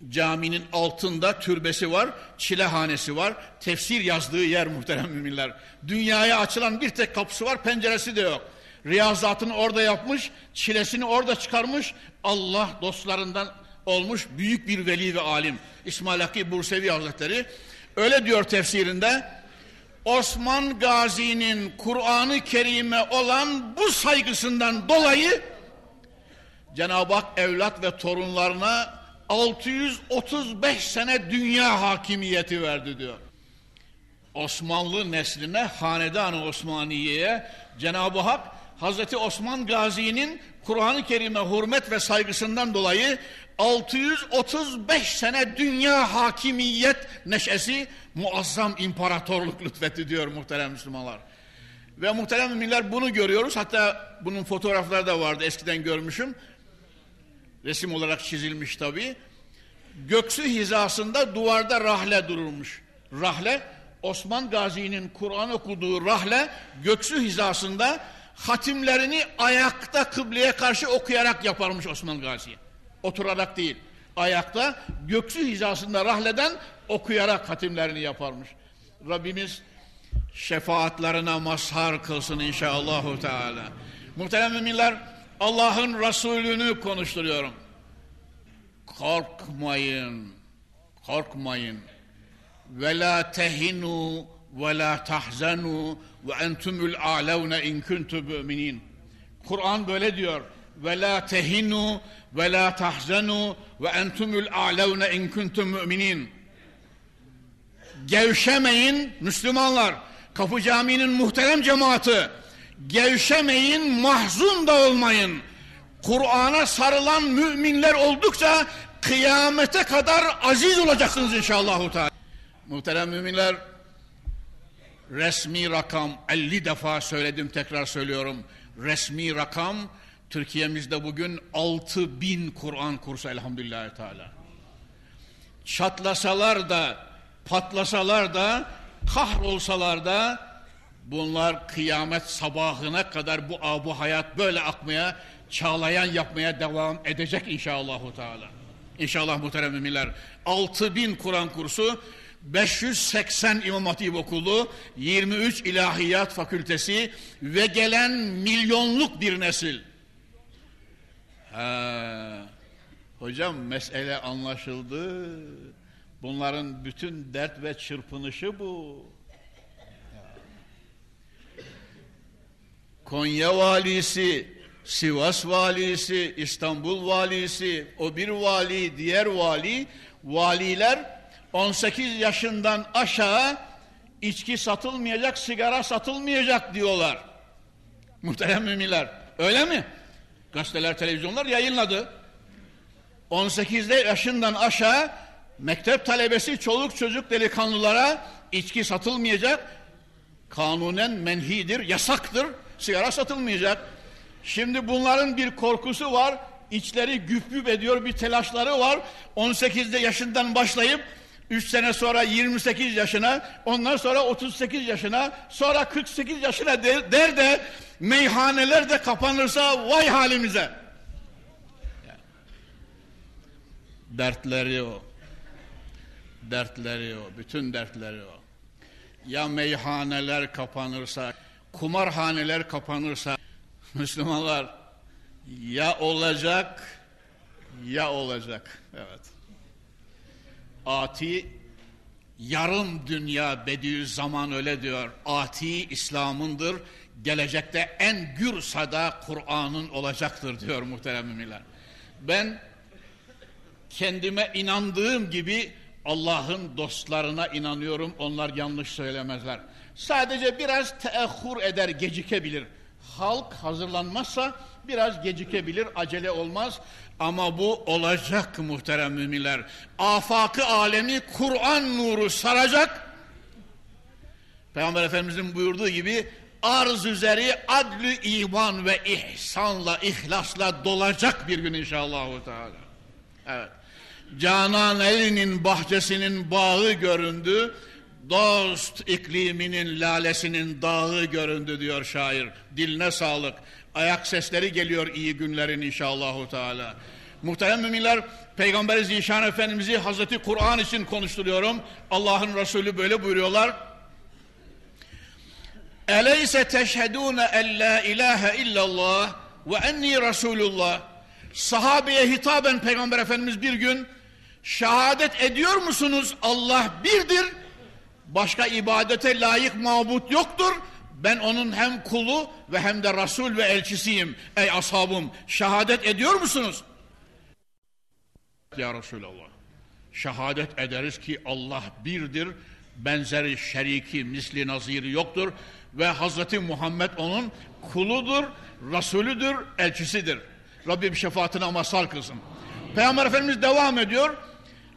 caminin altında türbesi var, çilehanesi var, tefsir yazdığı yer muhterem müminler. Dünyaya açılan bir tek kapısı var, penceresi de yok. Riyazatını orada yapmış, çilesini orada çıkarmış, Allah dostlarından olmuş büyük bir veli ve alim İsmail Hakkı Bursevi Hazretleri öyle diyor tefsirinde Osman Gazi'nin Kur'an-ı Kerim'e olan bu saygısından dolayı Cenab-ı Hak evlat ve torunlarına 635 sene dünya hakimiyeti verdi diyor. Osmanlı nesline, hanedan-ı Osmaniye'ye Cenab-ı Hak Hazreti Osman Gazi'nin Kur'an-ı Kerim'e hürmet ve saygısından dolayı 635 sene dünya hakimiyet neşesi muazzam imparatorluk lütfetti diyor muhterem Müslümanlar. Ve muhterem müminler bunu görüyoruz. Hatta bunun fotoğrafları da vardı eskiden görmüşüm. Resim olarak çizilmiş tabi. Göksü hizasında duvarda rahle dururmuş. Rahle Osman Gazi'nin Kur'an okuduğu rahle göksü hizasında hatimlerini ayakta kıbleye karşı okuyarak yaparmış Osman Gazi. Oturarak değil. Ayakta göksü hizasında rahleden okuyarak hatimlerini yaparmış. Rabbimiz şefaatlerine mazhar kılsın inşallahü teala. Muhterem müminler Allah'ın Resulünü konuşturuyorum. Korkmayın. Korkmayın. Ve la tehinu ve la tahzanu ve entumul a'levne in kuntum müminin. Kur'an böyle diyor. Ve la tehinu ve la tahzanu ve entumul a'levne in kuntum müminin. Gevşemeyin Müslümanlar. Kapı Camii'nin muhterem cemaati. Gevşemeyin, mahzun da olmayın. Kur'an'a sarılan müminler oldukça kıyamete kadar aziz olacaksınız inşallah. Muhterem müminler, resmi rakam 50 defa söyledim tekrar söylüyorum. Resmi rakam Türkiye'mizde bugün 6 bin Kur'an kursu elhamdülillah teala. Çatlasalar da patlasalar da kahrolsalar da bunlar kıyamet sabahına kadar bu abu hayat böyle akmaya çağlayan yapmaya devam edecek inşallah teala. İnşallah muhterem müminler. 6000 Kur'an kursu 580 İmam Hatip Okulu, 23 İlahiyat Fakültesi ve gelen milyonluk bir nesil. Ha, hocam mesele anlaşıldı. Bunların bütün dert ve çırpınışı bu. Konya valisi, Sivas valisi, İstanbul valisi, o bir vali, diğer vali, valiler 18 yaşından aşağı içki satılmayacak, sigara satılmayacak diyorlar. Muhterem müminler. Öyle mi? Gazeteler, televizyonlar yayınladı. 18 yaşından aşağı mektep talebesi, çoluk çocuk delikanlılara içki satılmayacak. Kanunen menhidir, yasaktır. Sigara satılmayacak. Şimdi bunların bir korkusu var. İçleri güp güp ediyor, bir telaşları var. 18'de yaşından başlayıp 3 sene sonra 28 yaşına, ondan sonra 38 yaşına, sonra 48 yaşına der, der de meyhaneler de kapanırsa vay halimize. Dertleri o. Dertleri o. Bütün dertleri o. Ya meyhaneler kapanırsa, kumarhaneler kapanırsa, Müslümanlar ya olacak ya olacak. Evet. Ati yarım dünya Bediüzzaman öyle diyor. Ati İslam'ındır. Gelecekte en gür sada Kur'an'ın olacaktır diyor muhterem müminler. Ben kendime inandığım gibi Allah'ın dostlarına inanıyorum. Onlar yanlış söylemezler. Sadece biraz teahhur eder, gecikebilir. Halk hazırlanmazsa biraz gecikebilir, acele olmaz. Ama bu olacak muhterem müminler. Afakı alemi Kur'an nuru saracak. Peygamber Efendimizin buyurduğu gibi arz üzeri adlü iman ve ihsanla, ihlasla dolacak bir gün inşallah. Evet. Canan elinin bahçesinin bağı göründü. Dost ikliminin lalesinin dağı göründü diyor şair. Diline sağlık. Ayak sesleri geliyor iyi günlerin inşallahu teala. Muhterem müminler Peygamber Zişan Efendimiz'i Hazreti Kur'an için konuşturuyorum. Allah'ın Resulü böyle buyuruyorlar. Eleyse teşhedûne en la ilahe illallah ve enni Resulullah. Sahabeye hitaben Peygamber Efendimiz bir gün şehadet ediyor musunuz Allah birdir başka ibadete layık mabut yoktur ben onun hem kulu ve hem de Resul ve elçisiyim ey ashabım. Şehadet ediyor musunuz? Ya Resulallah şehadet ederiz ki Allah birdir. Benzeri şeriki misli naziri yoktur ve Hazreti Muhammed onun kuludur Resulüdür elçisidir. Rabbim şefaatine mazhar kılsın. Peygamber Efendimiz devam ediyor.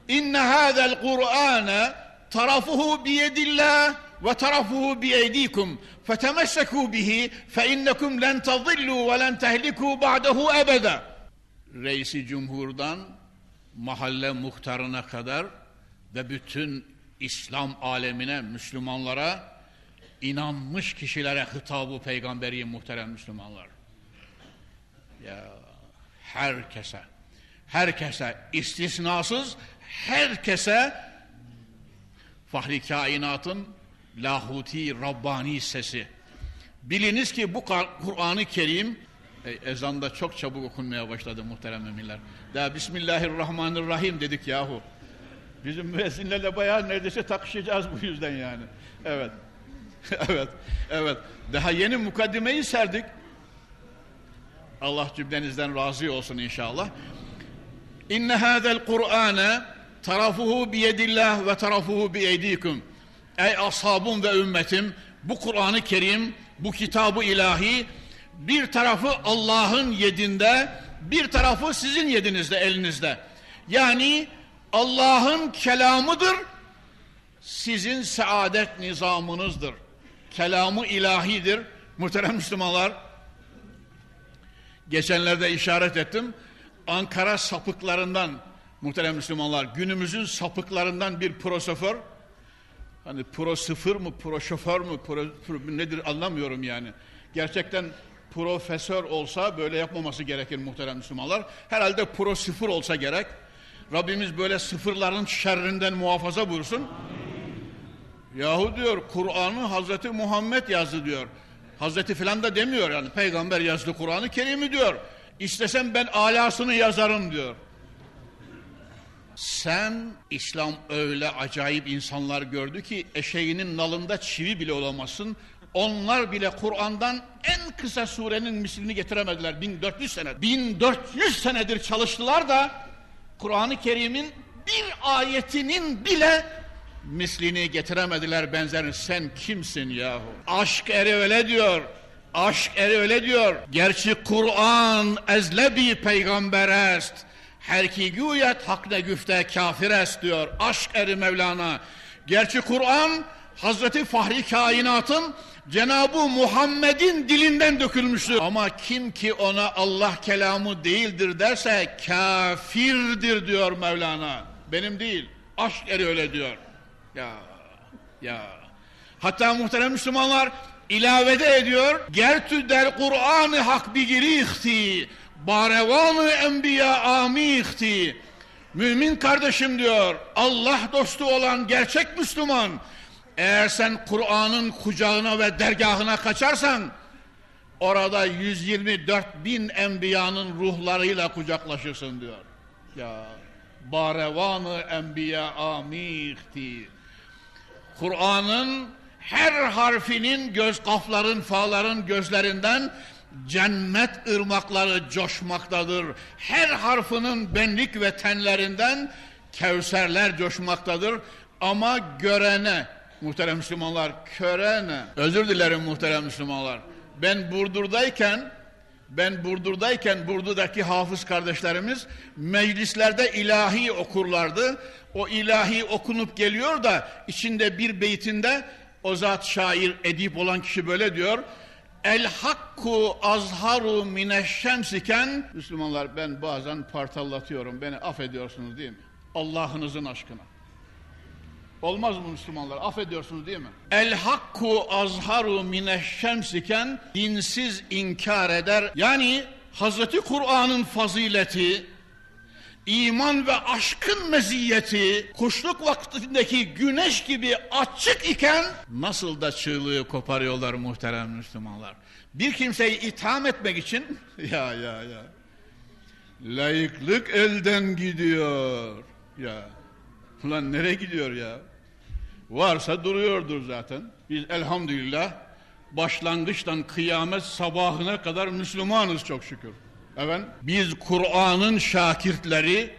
İnne hâzel Kur'âne tarafuhu biyedillah fetemessekû bihi fe innekum len tazillû ve len tehlikû ba'dehu ebede Reisi Cumhur'dan mahalle muhtarına kadar ve bütün İslam alemine, Müslümanlara, inanmış kişilere hitabı peygamberi muhterem Müslümanlar. Ya herkese, herkese istisnasız herkese fahri kainatın lahuti Rabbani sesi. Biliniz ki bu Kur'an-ı Kerim e, ezanda çok çabuk okunmaya başladı muhterem müminler. Daha Bismillahirrahmanirrahim dedik yahu. Bizim müezzinlerle bayağı neredeyse takışacağız bu yüzden yani. Evet. evet. Evet. Daha yeni mukaddimeyi serdik. Allah cümlenizden razı olsun inşallah. İnne hâzel Kur'âne tarafuhu biyedillah ve tarafuhu biyeydikum. Ey ashabım ve ümmetim bu Kur'an-ı Kerim, bu kitabı ilahi bir tarafı Allah'ın yedinde, bir tarafı sizin yedinizde, elinizde. Yani Allah'ın kelamıdır, sizin saadet nizamınızdır. Kelamı ilahidir. Muhterem Müslümanlar, geçenlerde işaret ettim. Ankara sapıklarından, muhterem Müslümanlar, günümüzün sapıklarından bir prosoför, hani pro sıfır mı, pro şoför mü, pro, pro, nedir anlamıyorum yani. Gerçekten profesör olsa böyle yapmaması gerekir muhterem Müslümanlar. Herhalde pro sıfır olsa gerek. Rabbimiz böyle sıfırların şerrinden muhafaza buyursun. Yahu diyor Kur'an'ı Hazreti Muhammed yazdı diyor. Hazreti filan da demiyor yani peygamber yazdı Kur'an'ı Kerim'i diyor. İstesem ben alasını yazarım diyor. Sen İslam öyle acayip insanlar gördü ki eşeğinin nalında çivi bile olamazsın. Onlar bile Kur'an'dan en kısa surenin mislini getiremediler 1400 sene. 1400 senedir çalıştılar da Kur'an-ı Kerim'in bir ayetinin bile mislini getiremediler benzerini. Sen kimsin yahu? Aşk eri öyle diyor. Aşk eri öyle diyor. Gerçi Kur'an ezlebi peygamber est. Her ki güyet hak ne güfte kafir est diyor. Aşk eri Mevlana. Gerçi Kur'an Hazreti Fahri Kainat'ın Cenab-ı Muhammed'in dilinden dökülmüştür. Ama kim ki ona Allah kelamı değildir derse kafirdir diyor Mevlana. Benim değil. Aşk eri öyle diyor. Ya ya. Hatta muhterem Müslümanlar ilavede ediyor. Gertü der Kur'an-ı hak bigirihti. Barevanı enbiya amihti. Mümin kardeşim diyor. Allah dostu olan gerçek Müslüman eğer sen Kur'an'ın kucağına ve dergahına kaçarsan orada 124 bin enbiyanın ruhlarıyla kucaklaşırsın diyor. Ya barevanı enbiya amihti. Kur'an'ın her harfinin göz kafların, faların gözlerinden cennet ırmakları coşmaktadır. Her harfinin benlik ve tenlerinden kevserler coşmaktadır. Ama görene, Muhterem Müslümanlar köre ne? Özür dilerim muhterem Müslümanlar. Ben Burdur'dayken ben Burdur'dayken Burdur'daki hafız kardeşlerimiz meclislerde ilahi okurlardı. O ilahi okunup geliyor da içinde bir beytinde o zat şair, edip olan kişi böyle diyor. El hakku azharu mineşşemsiken Müslümanlar ben bazen partallatıyorum. Beni affediyorsunuz değil mi? Allah'ınızın aşkına. Olmaz mı Müslümanlar? Affediyorsunuz değil mi? El hakku azharu mineşşemsiken dinsiz inkar eder. Yani Hazreti Kur'an'ın fazileti, iman ve aşkın meziyeti kuşluk vaktindeki güneş gibi açık iken nasıl da çığlığı koparıyorlar muhterem Müslümanlar. Bir kimseyi itham etmek için ya ya ya layıklık elden gidiyor ya. Ulan nereye gidiyor ya? Varsa duruyordur zaten. Biz elhamdülillah başlangıçtan kıyamet sabahına kadar Müslümanız çok şükür. Evet. Biz Kur'an'ın şakirtleri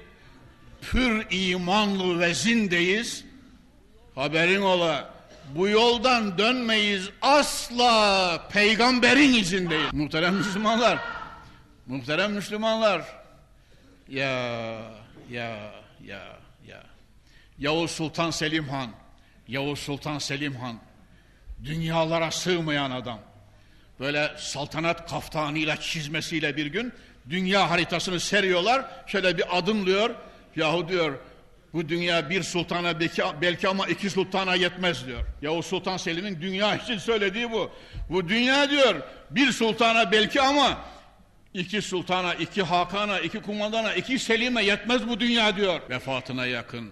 pür imanlı ve zindeyiz. Haberin ola bu yoldan dönmeyiz asla peygamberin izindeyiz. Muhterem Müslümanlar, muhterem Müslümanlar, ya ya ya ya Yavuz Sultan Selim Han, Yavuz Sultan Selim Han, dünyalara sığmayan adam. Böyle saltanat kaftanıyla çizmesiyle bir gün dünya haritasını seriyorlar. Şöyle bir adımlıyor. Yahu diyor Bu dünya bir sultana belki, belki ama iki sultana yetmez diyor. Yavuz Sultan Selim'in dünya için söylediği bu. Bu dünya diyor bir sultana belki ama iki sultana, iki Hakan'a, iki kumandana, iki Selim'e yetmez bu dünya diyor. Vefatına yakın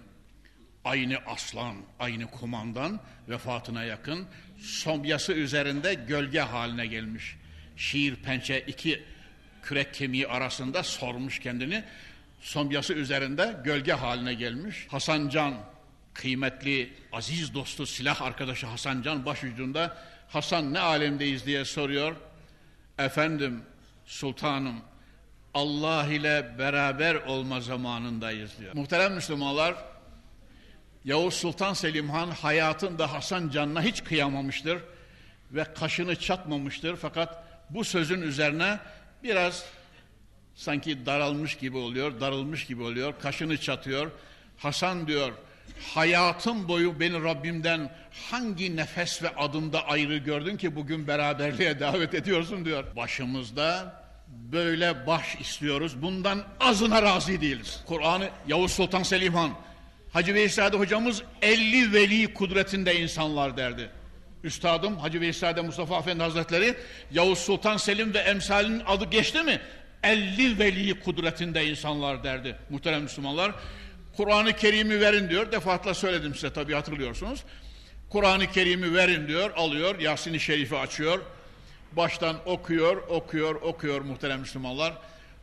aynı aslan, aynı kumandan vefatına yakın somyası üzerinde gölge haline gelmiş. Şiir pençe iki kürek kemiği arasında sormuş kendini. Somyası üzerinde gölge haline gelmiş. Hasan Can, kıymetli, aziz dostu, silah arkadaşı Hasan Can başucunda Hasan ne alemdeyiz diye soruyor. Efendim, sultanım, Allah ile beraber olma zamanındayız diyor. Muhterem Müslümanlar, Yavuz Sultan Selim Han hayatında Hasan Can'la hiç kıyamamıştır ve kaşını çatmamıştır. Fakat bu sözün üzerine biraz sanki daralmış gibi oluyor, darılmış gibi oluyor, kaşını çatıyor. Hasan diyor, hayatım boyu beni Rabbimden hangi nefes ve adımda ayrı gördün ki bugün beraberliğe davet ediyorsun diyor. Başımızda böyle baş istiyoruz. Bundan azına razı değiliz. Kur'an'ı Yavuz Sultan Selim Han Hacı Veysade hocamız 50 veli kudretinde insanlar derdi. Üstadım Hacı Veysade Mustafa Efendi Hazretleri Yavuz Sultan Selim ve emsalinin adı geçti mi? 50 veli kudretinde insanlar derdi muhterem Müslümanlar. Kur'an-ı Kerim'i verin diyor. Defaatla söyledim size tabi hatırlıyorsunuz. Kur'an-ı Kerim'i verin diyor, alıyor, Yasin-i Şerif'i açıyor. Baştan okuyor, okuyor, okuyor muhterem Müslümanlar.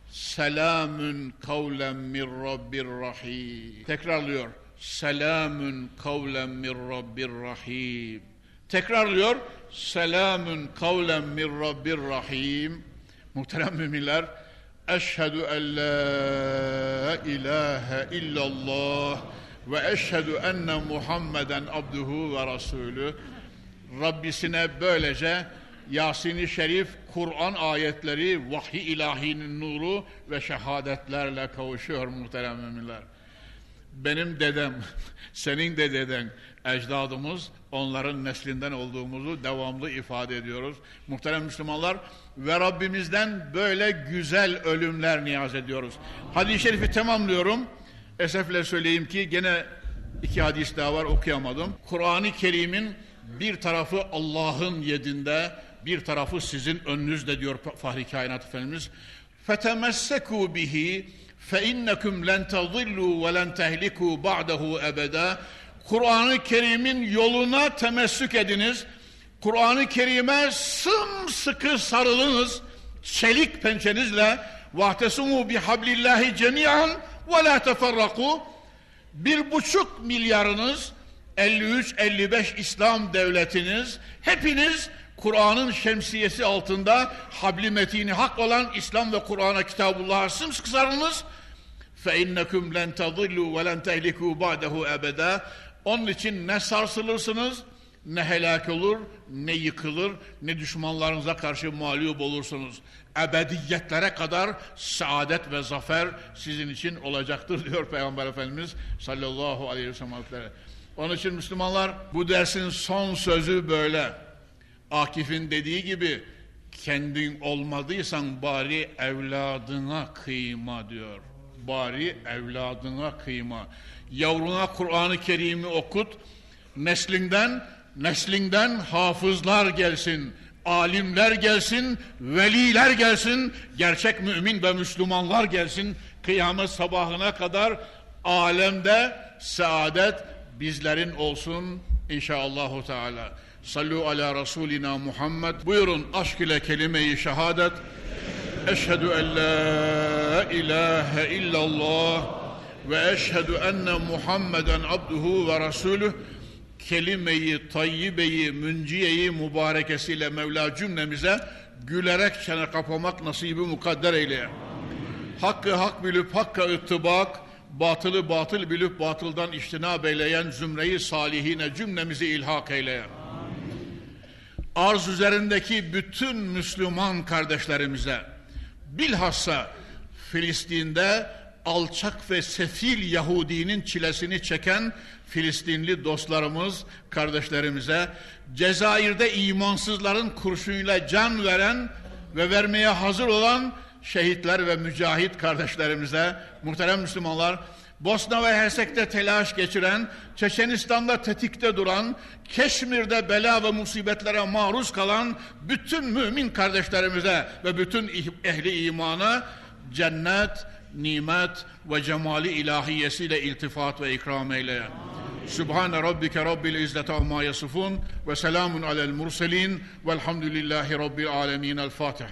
Selamün kavlen min Rabbir Rahim. Tekrarlıyor. Selamün kavlen min Rabbir Rahim. Tekrarlıyor. Selamün kavlen min Rabbir Rahim. Muhterem müminler, Eşhedü en la ilahe illallah ve eşhedü enne Muhammeden abduhu ve rasulü. Rabbisine böylece Yasin-i Şerif, Kur'an ayetleri, vahiy ilahinin nuru ve şehadetlerle kavuşuyor muhterem müminler. Benim dedem, senin de deden, ecdadımız onların neslinden olduğumuzu devamlı ifade ediyoruz. Muhterem Müslümanlar ve Rabbimizden böyle güzel ölümler niyaz ediyoruz. Hadis-i şerifi tamamlıyorum. Esefle söyleyeyim ki gene iki hadis daha var okuyamadım. Kur'an-ı Kerim'in bir tarafı Allah'ın yedinde, bir tarafı sizin önünüzde diyor Fahri Kainat Efendimiz. فَتَمَسَّكُوا بِهِ فَاِنَّكُمْ لَنْ تَضِلُّوا وَلَنْ تَهْلِكُوا بَعْدَهُ اَبَدًا Kur'an-ı Kerim'in yoluna temessük ediniz. Kur'an-ı Kerim'e sımsıkı sarılınız. Çelik pençenizle vahtesimu bihablillahi cemiyan ve la teferraku bir buçuk milyarınız 53-55 İslam devletiniz hepiniz Kur'an'ın şemsiyesi altında habli metini hak olan İslam ve Kur'an'a kitabullah'a sımsıkı sarılınız. فَاِنَّكُمْ لَنْ تَضِلُّوا وَلَنْ تَهْلِكُوا بَعْدَهُ اَبَدًا onun için ne sarsılırsınız, ne helak olur, ne yıkılır, ne düşmanlarınıza karşı mağlup olursunuz. Ebediyetlere kadar saadet ve zafer sizin için olacaktır diyor Peygamber Efendimiz sallallahu aleyhi ve sellem. Onun için Müslümanlar bu dersin son sözü böyle. Akif'in dediği gibi kendin olmadıysan bari evladına kıyma diyor. Bari evladına kıyma. Yavruna Kur'an-ı Kerim'i okut. Neslinden, neslinden hafızlar gelsin. Alimler gelsin, veliler gelsin, gerçek mümin ve Müslümanlar gelsin. Kıyamet sabahına kadar alemde saadet bizlerin olsun inşallahü teala. Sallu ala Resulina Muhammed. Buyurun aşk ile kelime-i şehadet. Eşhedü en la ilahe illallah ve eşhedü enne Muhammeden abduhu ve resulüh kelime-i tayyibeyi, münciyeyi mübarekesiyle Mevla cümlemize gülerek çene kapamak nasibi mukadder eyle. Hakkı hak bilip hakka ıttibak, batılı batıl bilip batıldan iştinab eyleyen zümreyi salihine cümlemizi ilhak eyle. Arz üzerindeki bütün Müslüman kardeşlerimize, bilhassa Filistin'de alçak ve sefil Yahudinin çilesini çeken Filistinli dostlarımız, kardeşlerimize, Cezayir'de imansızların kurşunuyla can veren ve vermeye hazır olan şehitler ve mücahit kardeşlerimize, muhterem Müslümanlar, Bosna ve Hersek'te telaş geçiren, Çeçenistan'da tetikte duran, Keşmir'de bela ve musibetlere maruz kalan bütün mümin kardeşlerimize ve bütün ehli imana cennet, nimet ve cemali ilahiyesiyle iltifat ve ikram eyle. Sübhane Rabbike Rabbil İzzeti Amma Yasifun ve selamun alel murselin velhamdülillahi Rabbil Alemin. El Fatiha.